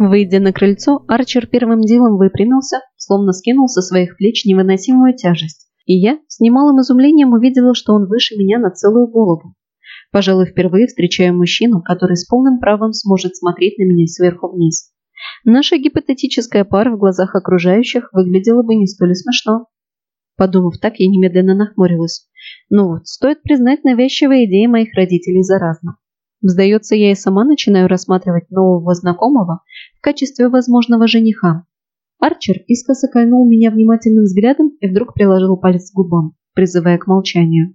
Выйдя на крыльцо, Арчер первым делом выпрямился, словно скинул со своих плеч невыносимую тяжесть. И я с немалым изумлением увидела, что он выше меня на целую голову. Пожалуй, впервые встречаю мужчину, который с полным правом сможет смотреть на меня сверху вниз. Наша гипотетическая пара в глазах окружающих выглядела бы не столь смешно. Подумав так, я немедленно нахмурилась. Ну вот, стоит признать, навязчивые идеи моих родителей заразна. Сдается, я и сама начинаю рассматривать нового знакомого в качестве возможного жениха. Арчер искоса кольнул меня внимательным взглядом и вдруг приложил палец к губам, призывая к молчанию.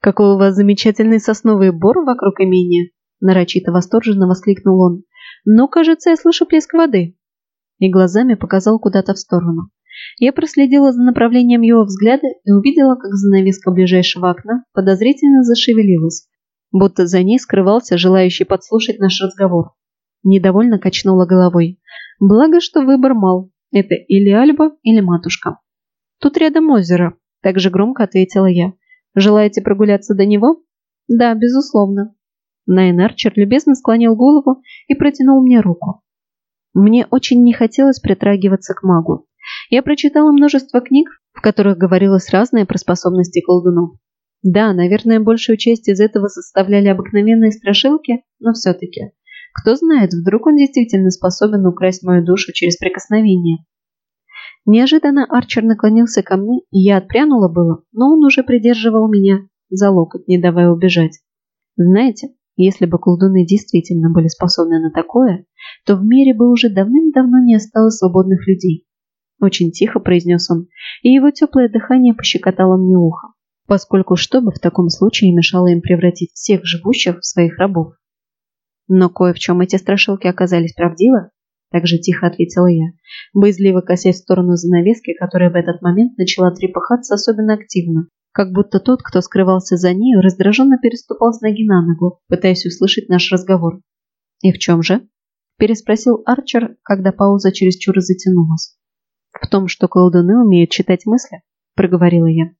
«Какой у вас замечательный сосновый бор вокруг имения!» Нарочито восторженно воскликнул он. «Но, кажется, я слышу плеск воды!» И глазами показал куда-то в сторону. Я проследила за направлением его взгляда и увидела, как занавеска ближайшего окна подозрительно зашевелилась, будто за ней скрывался желающий подслушать наш разговор. Недовольно качнула головой. Благо, что выбор мал. Это или Альба, или матушка. Тут рядом озеро, так же громко ответила я. Желаете прогуляться до него? Да, безусловно. Найн Арчер любезно склонил голову и протянул мне руку. Мне очень не хотелось притрагиваться к магу. Я прочитала множество книг, в которых говорилось разное про способности колдунов. Да, наверное, большую часть из этого составляли обыкновенные страшилки, но все-таки. Кто знает, вдруг он действительно способен украсть мою душу через прикосновение. Неожиданно Арчер наклонился ко мне, и я отпрянула было, но он уже придерживал меня за локоть, не давая убежать. Знаете, если бы колдуны действительно были способны на такое, то в мире бы уже давным-давно не осталось свободных людей. Очень тихо произнес он, и его теплое дыхание пощекотало мне ухо поскольку что бы в таком случае мешало им превратить всех живущих в своих рабов. Но кое в чем эти страшилки оказались правдивы, так же тихо ответила я, боязливо косясь в сторону занавески, которая в этот момент начала трепыхаться особенно активно, как будто тот, кто скрывался за нею, раздраженно переступал с ноги на ногу, пытаясь услышать наш разговор. «И в чем же?» – переспросил Арчер, когда пауза чересчур затянулась. «В том, что колдуны умеют читать мысли», – проговорила я.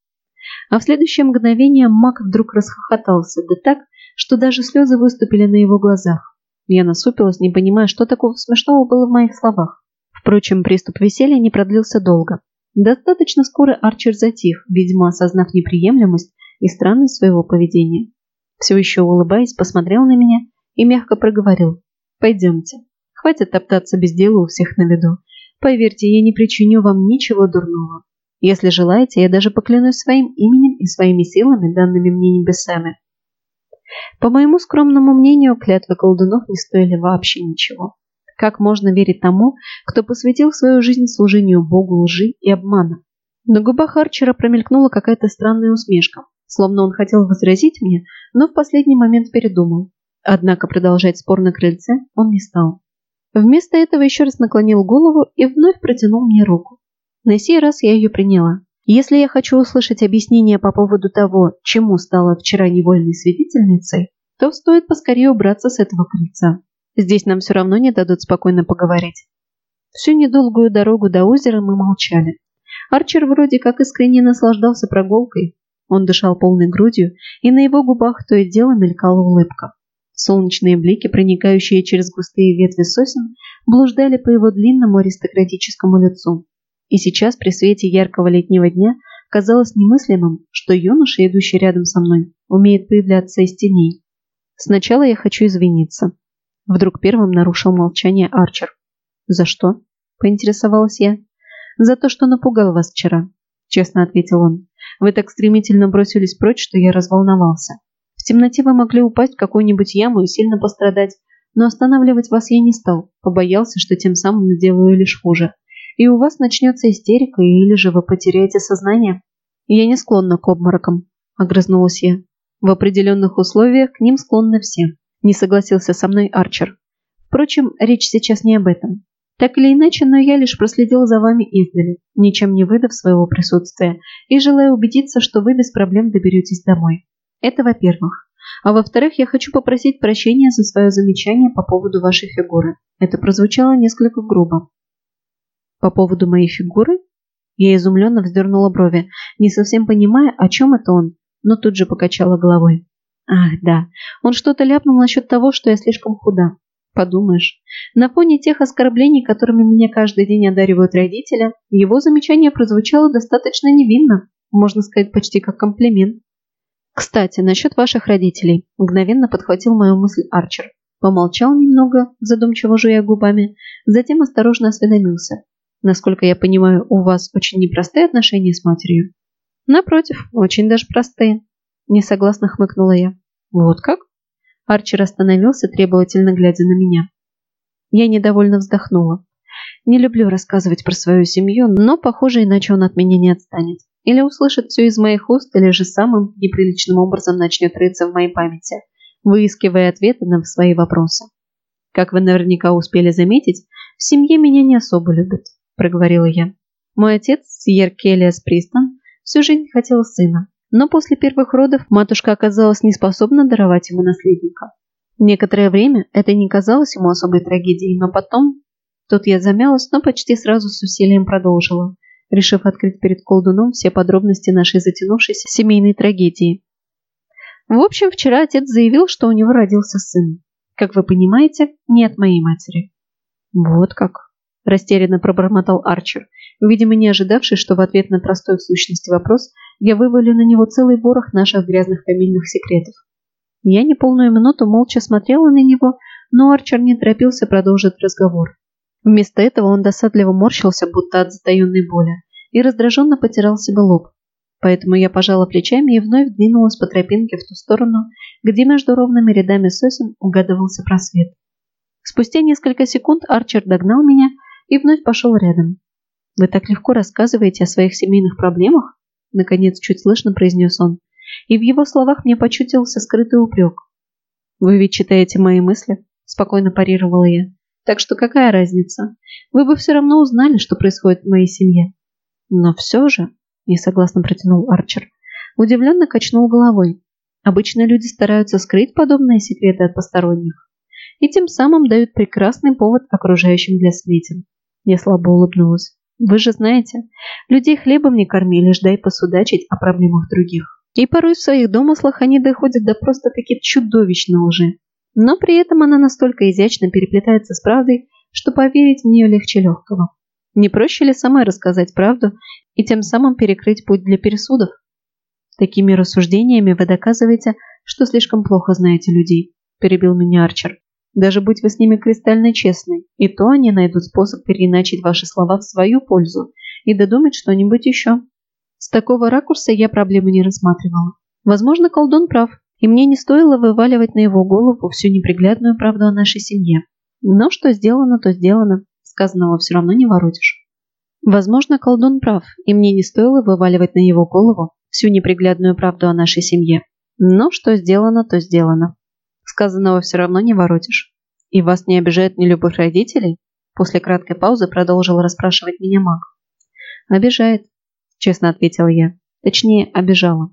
А в следующее мгновение маг вдруг расхохотался, да так, что даже слезы выступили на его глазах. Я насупилась, не понимая, что такого смешного было в моих словах. Впрочем, приступ веселья не продлился долго. Достаточно скоро Арчер затих, видимо, осознав неприемлемость и странность своего поведения. Все еще улыбаясь, посмотрел на меня и мягко проговорил. «Пойдемте. Хватит топтаться без дела у всех на виду. Поверьте, я не причиню вам ничего дурного. Если желаете, я даже поклянусь своим именем и своими силами, данными мне небесами. По моему скромному мнению, клятвы колдунов не стоили вообще ничего. Как можно верить тому, кто посвятил свою жизнь служению Богу лжи и обмана? На губах Арчера промелькнула какая-то странная усмешка, словно он хотел возразить мне, но в последний момент передумал. Однако продолжать спор на крыльце он не стал. Вместо этого еще раз наклонил голову и вновь протянул мне руку. На сей раз я ее приняла. Если я хочу услышать объяснение по поводу того, чему стала вчера невольной свидетельницей, то стоит поскорее убраться с этого крыльца. Здесь нам все равно не дадут спокойно поговорить. Всю недолгую дорогу до озера мы молчали. Арчер вроде как искренне наслаждался прогулкой. Он дышал полной грудью, и на его губах то и дело мелькала улыбка. Солнечные блики, проникающие через густые ветви сосен, блуждали по его длинному аристократическому лицу. И сейчас при свете яркого летнего дня казалось немыслимым, что юноша, идущий рядом со мной, умеет появляться из теней. Сначала я хочу извиниться. Вдруг первым нарушил молчание Арчер. «За что?» – поинтересовалась я. «За то, что напугал вас вчера», – честно ответил он. «Вы так стремительно бросились прочь, что я разволновался. В темноте вы могли упасть в какую-нибудь яму и сильно пострадать, но останавливать вас я не стал, побоялся, что тем самым сделаю лишь хуже и у вас начнется истерика, или же вы потеряете сознание. Я не склонна к обморокам, огрызнулась я. В определенных условиях к ним склонны все. Не согласился со мной Арчер. Впрочем, речь сейчас не об этом. Так или иначе, но я лишь проследил за вами издали, ничем не выдав своего присутствия, и желаю убедиться, что вы без проблем доберетесь домой. Это во-первых. А во-вторых, я хочу попросить прощения за свое замечание по поводу вашей фигуры. Это прозвучало несколько грубо. По поводу моей фигуры? Я изумленно вздернула брови, не совсем понимая, о чем это он, но тут же покачала головой. Ах, да, он что-то ляпнул насчет того, что я слишком худа. Подумаешь, на фоне тех оскорблений, которыми меня каждый день одаривают родители, его замечание прозвучало достаточно невинно, можно сказать, почти как комплимент. «Кстати, насчет ваших родителей», – мгновенно подхватил мою мысль Арчер. Помолчал немного, задумчиво жуя губами, затем осторожно осведомился. «Насколько я понимаю, у вас очень непростые отношения с матерью?» «Напротив, очень даже простые», – несогласно хмыкнула я. «Вот как?» Арчер остановился, требовательно глядя на меня. Я недовольно вздохнула. Не люблю рассказывать про свою семью, но, похоже, иначе он от меня не отстанет. Или услышит все из моих уст, или же самым неприличным образом начнет рыться в моей памяти, выискивая ответы на свои вопросы. Как вы наверняка успели заметить, в семье меня не особо любят, проговорила я. Мой отец, Сьер Келлиас Пристон, всю жизнь хотел сына, но после первых родов матушка оказалась неспособна даровать ему наследника. Некоторое время это не казалось ему особой трагедией, но потом... Тут я замялась, но почти сразу с усилием продолжила, решив открыть перед колдуном все подробности нашей затянувшейся семейной трагедии. В общем, вчера отец заявил, что у него родился сын. Как вы понимаете, не от моей матери. Вот как, растерянно пробормотал Арчер, видимо, не ожидавший, что в ответ на простой в сущности вопрос я вывалю на него целый ворох наших грязных фамильных секретов. Я неполную минуту молча смотрела на него, но Арчер не торопился продолжить разговор. Вместо этого он досадливо морщился, будто от затаенной боли, и раздраженно потирал себе лоб. Поэтому я пожала плечами и вновь двинулась по тропинке в ту сторону, где между ровными рядами сосен угадывался просвет. Спустя несколько секунд Арчер догнал меня и вновь пошел рядом. «Вы так легко рассказываете о своих семейных проблемах?» Наконец, чуть слышно произнес он и в его словах мне почутился скрытый упрек. «Вы ведь читаете мои мысли?» – спокойно парировала я. «Так что какая разница? Вы бы все равно узнали, что происходит в моей семье». «Но все же», – несогласно протянул Арчер, удивленно качнул головой. «Обычно люди стараются скрыть подобные секреты от посторонних и тем самым дают прекрасный повод окружающим для сплетен». Я слабо улыбнулась. «Вы же знаете, людей хлебом не кормили, ждай посудачить о проблемах других». И порой в своих домыслах они доходят до просто-таки чудовищной лжи. Но при этом она настолько изящно переплетается с правдой, что поверить в нее легче легкого. Не проще ли самой рассказать правду и тем самым перекрыть путь для пересудов? Такими рассуждениями вы доказываете, что слишком плохо знаете людей, перебил меня Арчер. Даже будь вы с ними кристально честны, и то они найдут способ переиначить ваши слова в свою пользу и додумать что-нибудь еще. С такого ракурса я проблемы не рассматривала. Возможно, колдун прав, и мне не стоило вываливать на его голову всю неприглядную правду о нашей семье. Но что сделано, то сделано. Сказанного все равно не воротишь. Возможно, колдун прав, и мне не стоило вываливать на его голову всю неприглядную правду о нашей семье. Но что сделано, то сделано. Сказанного все равно не воротишь. И вас не обижает нелюбовь родителей? После краткой паузы продолжил расспрашивать меня маг. Обижает, честно ответила я. Точнее, обижала.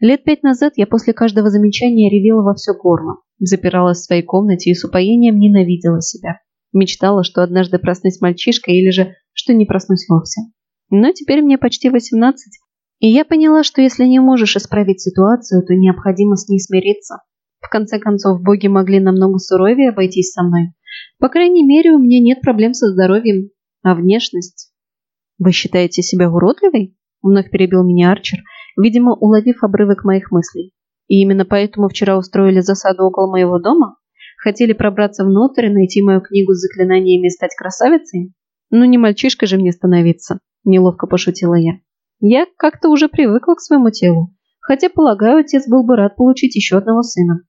Лет пять назад я после каждого замечания ревела во все горло, запиралась в своей комнате и с упоением ненавидела себя. Мечтала, что однажды проснусь мальчишкой или же, что не проснусь вовсе. Но теперь мне почти 18, и я поняла, что если не можешь исправить ситуацию, то необходимо с ней смириться. В конце концов, боги могли намного суровее обойтись со мной. По крайней мере, у меня нет проблем со здоровьем, а внешность «Вы считаете себя уродливой?» – вновь перебил меня Арчер, видимо, уловив обрывок моих мыслей. «И именно поэтому вчера устроили засаду около моего дома? Хотели пробраться внутрь и найти мою книгу с заклинаниями стать красавицей? Ну не мальчишкой же мне становиться», – неловко пошутила я. «Я как-то уже привыкла к своему телу, хотя, полагаю, отец был бы рад получить еще одного сына».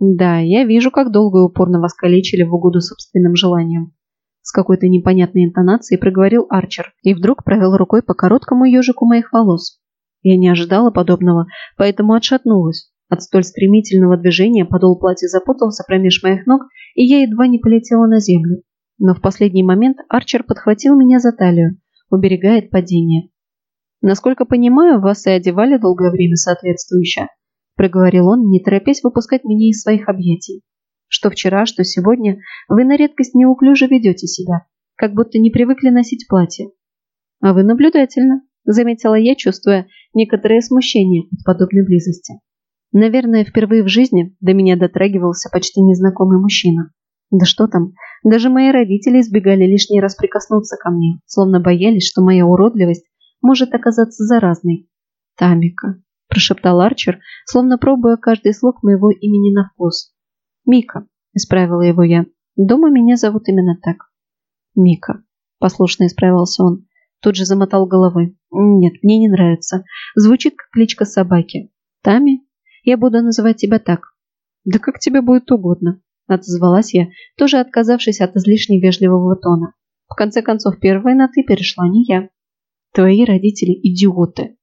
«Да, я вижу, как долго и упорно вас калечили в угоду собственным желаниям. С какой-то непонятной интонацией проговорил Арчер и вдруг провел рукой по короткому ежику моих волос. Я не ожидала подобного, поэтому отшатнулась. От столь стремительного движения подол платья запутался промеж моих ног, и я едва не полетела на землю. Но в последний момент Арчер подхватил меня за талию, уберегает падение. «Насколько понимаю, вас и одевали долгое время соответствующе», проговорил он, не торопясь выпускать меня из своих объятий. Что вчера, что сегодня вы на редкость неуклюже ведете себя, как будто не привыкли носить платье. А вы наблюдательно, заметила я, чувствуя некоторое смущение от подобной близости. Наверное, впервые в жизни до меня дотрагивался почти незнакомый мужчина. Да что там, даже мои родители избегали лишний раз прикоснуться ко мне, словно боялись, что моя уродливость может оказаться заразной. «Тамика», – прошептал Арчер, словно пробуя каждый слог моего имени на вкус. «Мика», – исправила его я. «Дома меня зовут именно так». «Мика», – послушно исправился он. Тут же замотал головой. «Нет, мне не нравится. Звучит как кличка собаки. Тами? Я буду называть тебя так». «Да как тебе будет угодно», – отозвалась я, тоже отказавшись от излишне вежливого тона. В конце концов, первая на «ты» перешла не я. «Твои родители – идиоты!»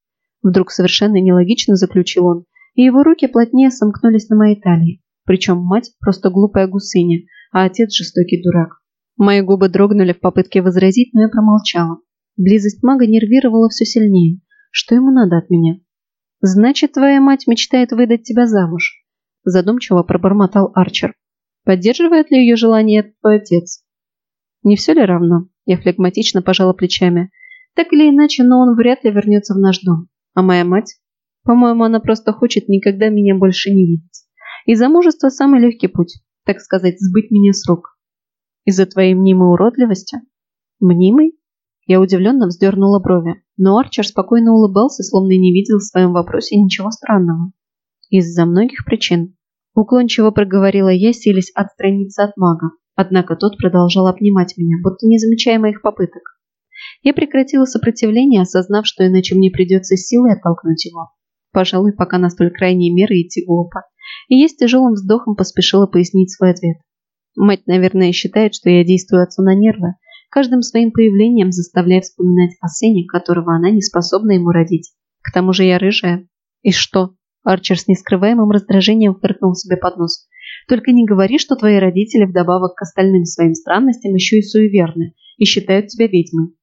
Вдруг совершенно нелогично заключил он, и его руки плотнее сомкнулись на моей талии. Причем мать – просто глупая гусыня, а отец – жестокий дурак. Мои губы дрогнули в попытке возразить, но я промолчала. Близость мага нервировала все сильнее. Что ему надо от меня? «Значит, твоя мать мечтает выдать тебя замуж?» Задумчиво пробормотал Арчер. «Поддерживает ли ее желание твой отец?» «Не все ли равно?» Я флегматично пожала плечами. «Так или иначе, но он вряд ли вернется в наш дом. А моя мать? По-моему, она просто хочет никогда меня больше не видеть. И замужество – самый легкий путь, так сказать, сбыть меня с рук. Из-за твоей мнимой уродливости? Мнимой? Я удивленно вздернула брови, но Арчер спокойно улыбался, словно не видел в своем вопросе ничего странного. Из-за многих причин. Уклончиво проговорила я, силясь отстраниться от мага, однако тот продолжал обнимать меня, будто не замечая моих попыток. Я прекратила сопротивление, осознав, что иначе мне придется силой оттолкнуть его. Пожалуй, пока на столь крайние меры идти глупо. И я с тяжелым вздохом поспешила пояснить свой ответ. Мать, наверное, считает, что я действую отцу на нервы, каждым своим появлением заставляя вспоминать о сыне, которого она не способна ему родить. К тому же я рыжая. И что? Арчер с нескрываемым раздражением фыркнул себе под нос. Только не говори, что твои родители вдобавок к остальным своим странностям еще и суеверны и считают тебя ведьмой.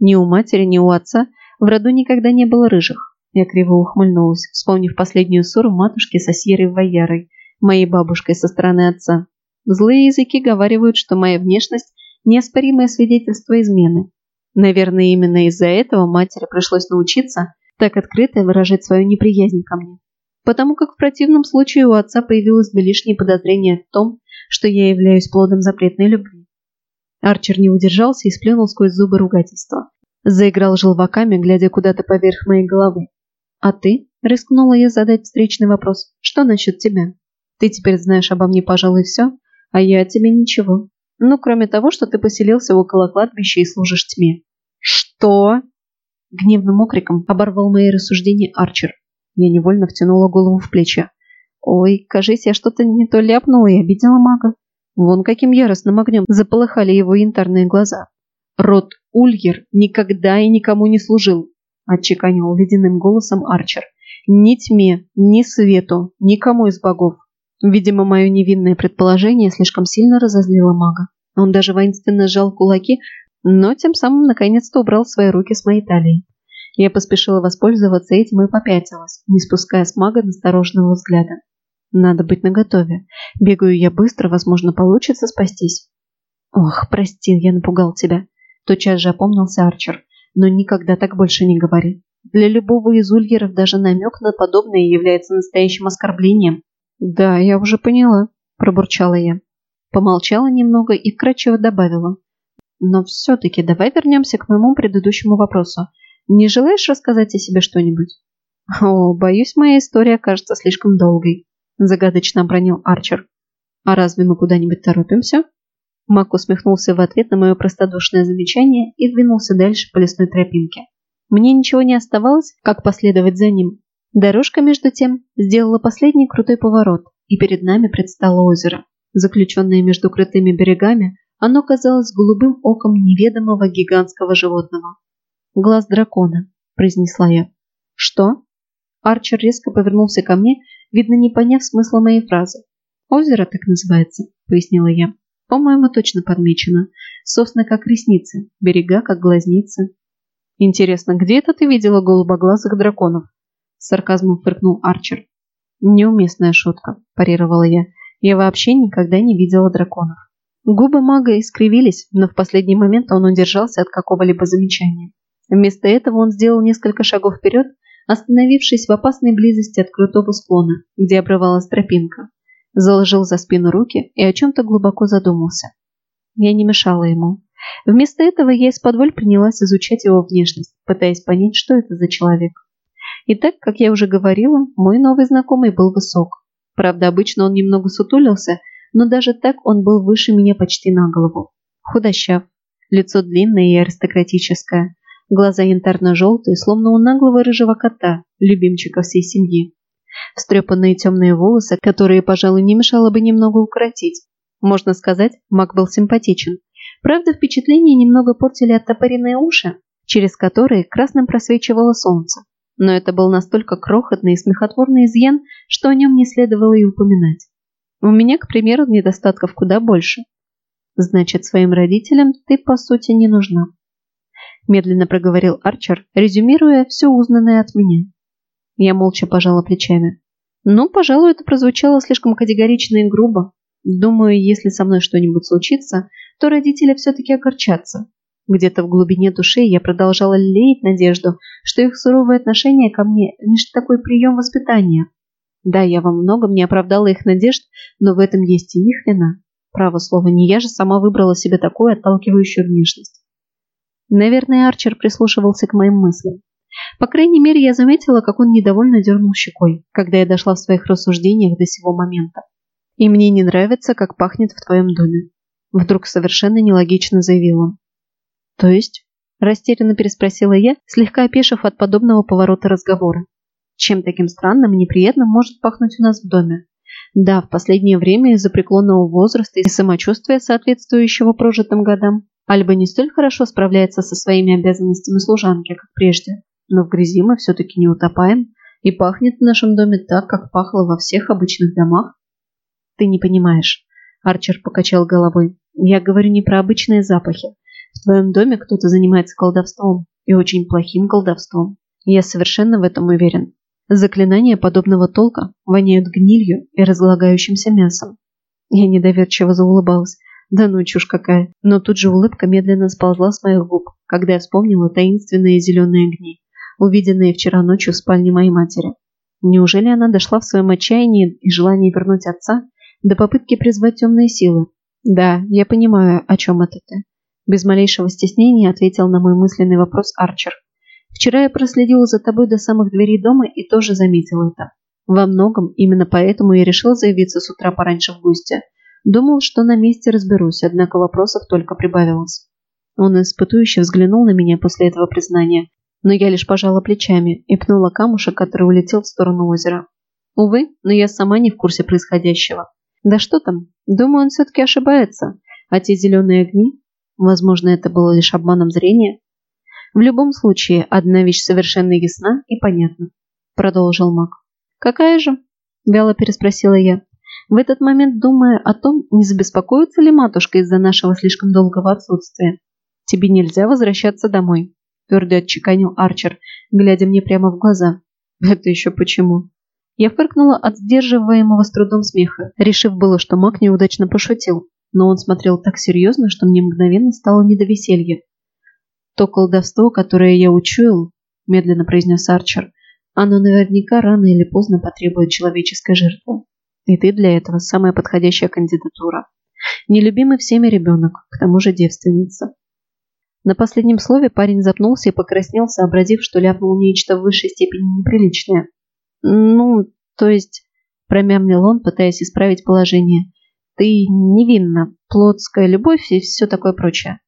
Ни у матери, ни у отца в роду никогда не было рыжих. Я криво ухмыльнулась, вспомнив последнюю ссору матушки со Сьерой Ваярой, моей бабушкой со стороны отца. Злые языки говаривают, что моя внешность неоспоримое свидетельство измены. Наверное, именно из-за этого матери пришлось научиться так открыто выражать свою неприязнь ко мне. Потому как в противном случае у отца появилось бы лишнее подозрение в том, что я являюсь плодом запретной любви. Арчер не удержался и сплюнул сквозь зубы ругательства. Заиграл желваками, глядя куда-то поверх моей головы. «А ты?» – рискнула я задать встречный вопрос. «Что насчет тебя? Ты теперь знаешь обо мне, пожалуй, все, а я о тебе ничего. Ну, кроме того, что ты поселился около кладбища и служишь тьме. Что? Гневным окриком оборвал мои рассуждения Арчер. Я невольно втянула голову в плечи. Ой, кажись, я что-то не то ляпнула и обидела мага. Вон каким яростным огнем заполыхали его янтарные глаза. Род Ульер никогда и никому не служил, отчеканил ледяным голосом Арчер. Ни тьме, ни свету, никому из богов. Видимо, мое невинное предположение слишком сильно разозлило мага. Он даже воинственно сжал кулаки, но тем самым наконец-то убрал свои руки с моей талии. Я поспешила воспользоваться этим и попятилась, не спуская с мага настороженного взгляда. Надо быть наготове. Бегаю я быстро, возможно, получится спастись. Ох, прости, я напугал тебя. Тотчас же опомнился Арчер. Но никогда так больше не говори. Для любого из ульеров даже намек на подобное является настоящим оскорблением. «Да, я уже поняла», – пробурчала я. Помолчала немного и вкратчиво добавила. «Но все-таки давай вернемся к моему предыдущему вопросу. Не желаешь рассказать о себе что-нибудь?» «О, боюсь, моя история кажется слишком долгой», – загадочно обронил Арчер. «А разве мы куда-нибудь торопимся?» Мак усмехнулся в ответ на мое простодушное замечание и двинулся дальше по лесной тропинке. Мне ничего не оставалось, как последовать за ним. Дорожка, между тем, сделала последний крутой поворот, и перед нами предстало озеро. Заключенное между крутыми берегами, оно казалось голубым оком неведомого гигантского животного. «Глаз дракона», – произнесла я. «Что?» Арчер резко повернулся ко мне, видно, не поняв смысла моей фразы. «Озеро так называется», – пояснила я. «По-моему, точно подмечено. Сосны как ресницы, берега как глазницы». «Интересно, где это ты видела голубоглазых драконов?» сарказмом фыркнул Арчер. «Неуместная шутка», – парировала я. «Я вообще никогда не видела драконов». Губы мага искривились, но в последний момент он удержался от какого-либо замечания. Вместо этого он сделал несколько шагов вперед, остановившись в опасной близости от крутого склона, где обрывалась тропинка. заложил за спину руки и о чем-то глубоко задумался. Я не мешала ему. Вместо этого я из-под принялась изучать его внешность, пытаясь понять, что это за человек. И так, как я уже говорила, мой новый знакомый был высок. Правда, обычно он немного сутулился, но даже так он был выше меня почти на голову. Худощав, лицо длинное и аристократическое, глаза янтарно-желтые, словно у наглого рыжего кота, любимчика всей семьи. Встрепанные темные волосы, которые, пожалуй, не мешало бы немного укоротить. Можно сказать, маг был симпатичен. Правда, впечатление немного портили оттопыренные уши, через которые красным просвечивало солнце. Но это был настолько крохотный и смехотворный изъян, что о нем не следовало и упоминать. У меня, к примеру, недостатков куда больше. Значит, своим родителям ты, по сути, не нужна. Медленно проговорил Арчер, резюмируя все узнанное от меня. Я молча пожала плечами. Ну, пожалуй, это прозвучало слишком категорично и грубо. Думаю, если со мной что-нибудь случится, то родители все-таки огорчатся. Где-то в глубине души я продолжала лелеять надежду, что их суровое отношение ко мне лишь такой прием воспитания. Да, я во многом не оправдала их надежд, но в этом есть и их вина. Право слово, не я же сама выбрала себе такую отталкивающую внешность. Наверное, Арчер прислушивался к моим мыслям. По крайней мере, я заметила, как он недовольно дернул щекой, когда я дошла в своих рассуждениях до сего момента. И мне не нравится, как пахнет в твоем доме. Вдруг совершенно нелогично заявил он. То есть? Растерянно переспросила я, слегка опешив от подобного поворота разговора. Чем таким странным и неприятным может пахнуть у нас в доме? Да, в последнее время из-за преклонного возраста и самочувствия, соответствующего прожитым годам, Альба не столь хорошо справляется со своими обязанностями служанки, как прежде но в грязи мы все-таки не утопаем, и пахнет в нашем доме так, как пахло во всех обычных домах. Ты не понимаешь. Арчер покачал головой. Я говорю не про обычные запахи. В твоем доме кто-то занимается колдовством, и очень плохим колдовством. Я совершенно в этом уверен. Заклинания подобного толка воняют гнилью и разлагающимся мясом. Я недоверчиво заулыбалась. Да ну, чушь какая. Но тут же улыбка медленно сползла с моих губ, когда я вспомнила таинственные зеленые огни увиденные вчера ночью в спальне моей матери. Неужели она дошла в своем отчаянии и желании вернуть отца до попытки призвать темные силы? Да, я понимаю, о чем это ты. Без малейшего стеснения ответил на мой мысленный вопрос Арчер. Вчера я проследила за тобой до самых дверей дома и тоже заметил это. Во многом именно поэтому я решил заявиться с утра пораньше в гости. Думал, что на месте разберусь, однако вопросов только прибавилось. Он испытующе взглянул на меня после этого признания, но я лишь пожала плечами и пнула камушек, который улетел в сторону озера. Увы, но я сама не в курсе происходящего. Да что там, думаю, он все-таки ошибается. А те зеленые огни? Возможно, это было лишь обманом зрения. В любом случае, одна вещь совершенно ясна и понятна. Продолжил маг. Какая же? Вяло переспросила я. В этот момент думая о том, не забеспокоится ли матушка из-за нашего слишком долгого отсутствия. Тебе нельзя возвращаться домой твердо отчеканил Арчер, глядя мне прямо в глаза. Это еще почему? Я фыркнула от сдерживаемого с трудом смеха, решив было, что маг неудачно пошутил, но он смотрел так серьезно, что мне мгновенно стало не до веселья. «То колдовство, которое я учуял», – медленно произнес Арчер, – «оно наверняка рано или поздно потребует человеческой жертвы. И ты для этого самая подходящая кандидатура. Нелюбимый всеми ребенок, к тому же девственница. На последнем слове парень запнулся и покраснел, сообразив, что ляпнул нечто в высшей степени неприличное. «Ну, то есть...» – промямлил он, пытаясь исправить положение. «Ты невинна, плотская любовь и все такое прочее».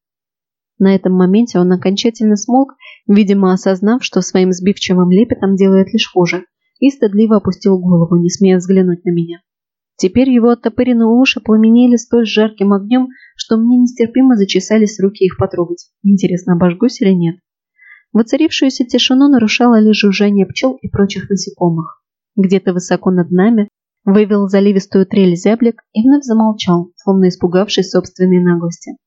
На этом моменте он окончательно смолк, видимо, осознав, что своим сбивчивым лепетом делает лишь хуже, и стыдливо опустил голову, не смея взглянуть на меня. Теперь его оттопыренные уши пламенели столь жарким огнем, что мне нестерпимо зачесались руки их потрогать. Интересно, обожгусь или нет? Воцарившуюся тишину нарушало лишь жужжание пчел и прочих насекомых. Где-то высоко над нами вывел заливистую трель зяблик и вновь замолчал, словно испугавшись собственной наглости.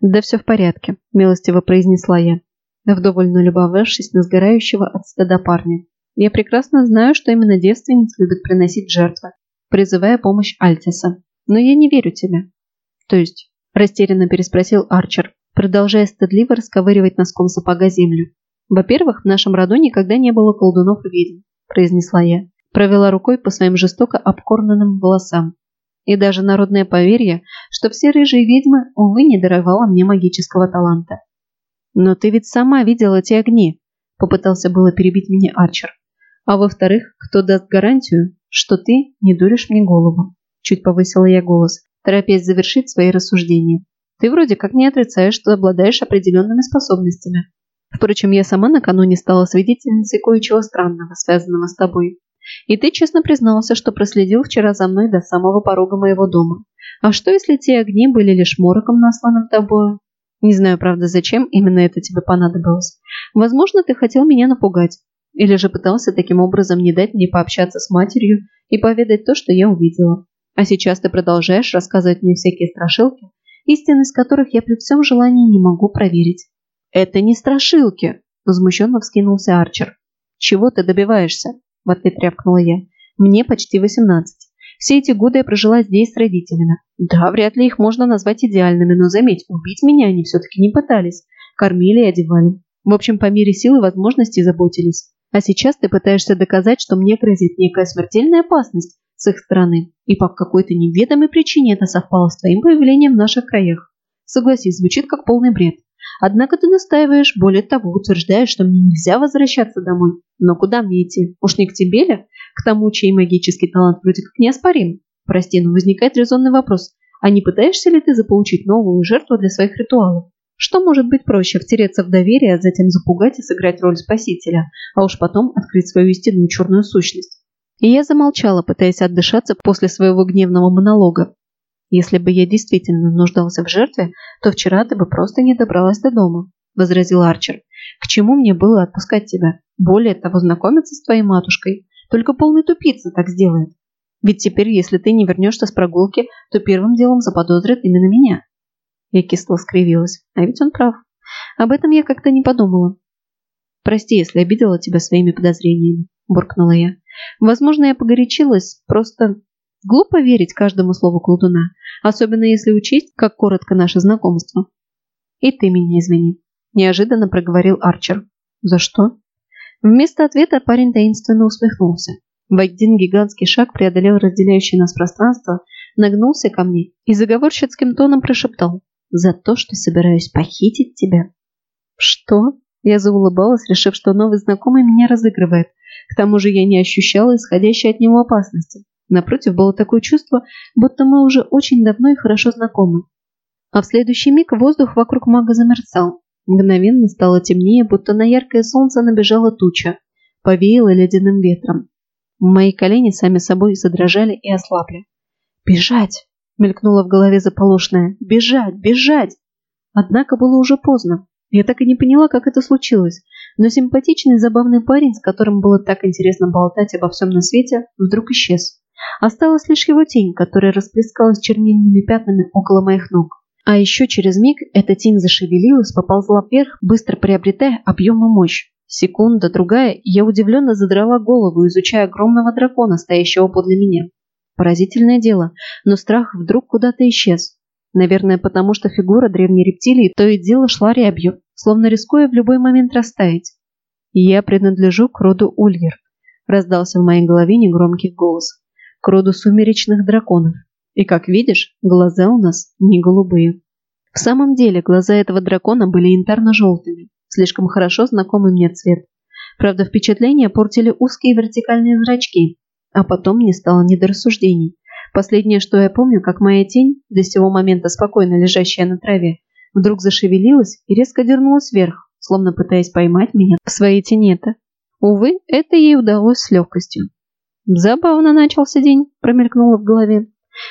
«Да все в порядке», – милостиво произнесла я, вдоволь налюбовавшись на сгорающего от стыда парня. «Я прекрасно знаю, что именно девственниц любят приносить жертвы, призывая помощь Альтиса. Но я не верю тебе. То есть, растерянно переспросил Арчер, продолжая стыдливо расковыривать носком сапога землю. Во-первых, в нашем роду никогда не было колдунов и ведьм, произнесла я. Провела рукой по своим жестоко обкорнанным волосам. И даже народное поверье, что все рыжие ведьмы, увы, не даровало мне магического таланта. «Но ты ведь сама видела эти огни», — попытался было перебить меня Арчер. «А во-вторых, кто даст гарантию, что ты не дуришь мне голову?» Чуть повысила я голос, торопясь завершить свои рассуждения. «Ты вроде как не отрицаешь, что обладаешь определенными способностями. Впрочем, я сама накануне стала свидетельницей кое-чего странного, связанного с тобой. И ты честно признался, что проследил вчера за мной до самого порога моего дома. А что, если те огни были лишь мороком, насланным тобою? Не знаю, правда, зачем именно это тебе понадобилось. Возможно, ты хотел меня напугать. Или же пытался таким образом не дать мне пообщаться с матерью и поведать то, что я увидела. А сейчас ты продолжаешь рассказывать мне всякие страшилки, истинность которых я при всем желании не могу проверить. «Это не страшилки!» – возмущенно вскинулся Арчер. «Чего ты добиваешься?» – в ответ рявкнула я. «Мне почти восемнадцать. Все эти годы я прожила здесь с родителями. Да, вряд ли их можно назвать идеальными, но заметь, убить меня они все-таки не пытались. Кормили и одевали. В общем, по мере сил и возможностей заботились. А сейчас ты пытаешься доказать, что мне грозит некая смертельная опасность с их стороны. И по какой-то неведомой причине это совпало с твоим появлением в наших краях. Согласись, звучит как полный бред. Однако ты настаиваешь, более того, утверждаешь, что мне нельзя возвращаться домой. Но куда мне идти? Уж не к тебе ли? К тому, чей магический талант вроде как неоспорим. Прости, но возникает резонный вопрос. А не пытаешься ли ты заполучить новую жертву для своих ритуалов? Что может быть проще, втереться в доверие, а затем запугать и сыграть роль спасителя, а уж потом открыть свою истинную черную сущность? И я замолчала, пытаясь отдышаться после своего гневного монолога. «Если бы я действительно нуждался в жертве, то вчера ты бы просто не добралась до дома», – возразил Арчер. «К чему мне было отпускать тебя? Более того, знакомиться с твоей матушкой. Только полный тупица так сделает. Ведь теперь, если ты не вернешься с прогулки, то первым делом заподозрят именно меня». Я кисло скривилась. А ведь он прав. Об этом я как-то не подумала. «Прости, если обидела тебя своими подозрениями», – буркнула я. «Возможно, я погорячилась, просто Глупо верить каждому слову колдуна, особенно если учесть, как коротко наше знакомство. «И ты меня извини», – неожиданно проговорил Арчер. «За что?» Вместо ответа парень таинственно усмехнулся. В один гигантский шаг преодолел разделяющее нас пространство, нагнулся ко мне и заговорщицким тоном прошептал «За то, что собираюсь похитить тебя». «Что?» Я заулыбалась, решив, что новый знакомый меня разыгрывает. К тому же я не ощущала исходящей от него опасности. Напротив, было такое чувство, будто мы уже очень давно и хорошо знакомы. А в следующий миг воздух вокруг мага замерцал. Мгновенно стало темнее, будто на яркое солнце набежала туча. Повеяло ледяным ветром. Мои колени сами собой задрожали и ослабли. «Бежать!» — мелькнуло в голове заполошное. «Бежать! Бежать!» Однако было уже поздно. Я так и не поняла, как это случилось, но симпатичный забавный парень, с которым было так интересно болтать обо всем на свете, вдруг исчез. Осталась лишь его тень, которая расплескалась чернильными пятнами около моих ног. А еще через миг эта тень зашевелилась, поползла вверх, быстро приобретая объем и мощь. Секунда, другая, я удивленно задрала голову, изучая огромного дракона, стоящего подле меня. Поразительное дело, но страх вдруг куда-то исчез. Наверное, потому что фигура древней рептилии то и дело шла рябью, словно рискуя в любой момент растаять. «Я принадлежу к роду Ульер», – раздался в моей голове негромкий голос к роду сумеречных драконов. И, как видишь, глаза у нас не голубые. В самом деле, глаза этого дракона были янтарно-желтыми, слишком хорошо знакомый мне цвет. Правда, впечатление портили узкие вертикальные зрачки, а потом мне стало не до рассуждений. Последнее, что я помню, как моя тень, до сего момента спокойно лежащая на траве, вдруг зашевелилась и резко дернулась вверх, словно пытаясь поймать меня в свои тенета. Увы, это ей удалось с легкостью. Забавно начался день, промелькнуло в голове.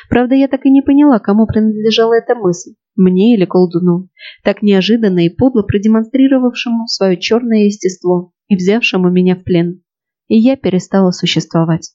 Правда, я так и не поняла, кому принадлежала эта мысль, мне или колдуну, так неожиданно и подло продемонстрировавшему свое черное естество и взявшему меня в плен. И я перестала существовать.